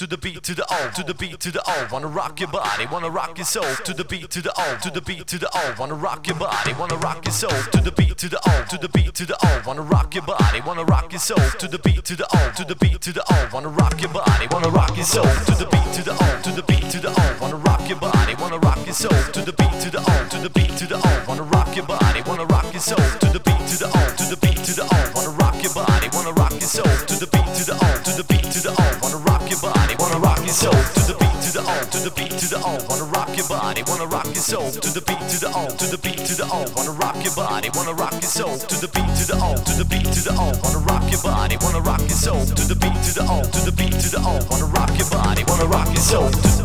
To the beat, to the O, to the beat, to the O. Wanna rock your body, wanna rock your soul. To the beat, to the O, to the beat, to the O. Wanna rock your body, wanna rock your soul. To the beat, to the O, to the beat, to the O. Wanna rock your body, wanna rock your soul. To the beat, to the O, to the beat, to the O. Wanna rock your body, wanna rock your soul. To the beat, to the O, to the beat, to the O. Wanna rock your body, wanna rock your soul. To the beat, to the O, to the beat, to the O. Wanna rock your body, wanna rock your soul. To the beat, to the O, rock your body, wanna rock your soul. To the beat, to the O, to the beat, to the O. Wanna rock your body, wanna rock your soul. To the beat, to the O, to the beat, to the O. Wanna rock your body, wanna rock your soul. To the beat, to the O, to the beat, to the O. Wanna rock your body, wanna rock your soul. To the beat, to the O, to the beat, to the O. Wanna rock your body, wanna rock your soul.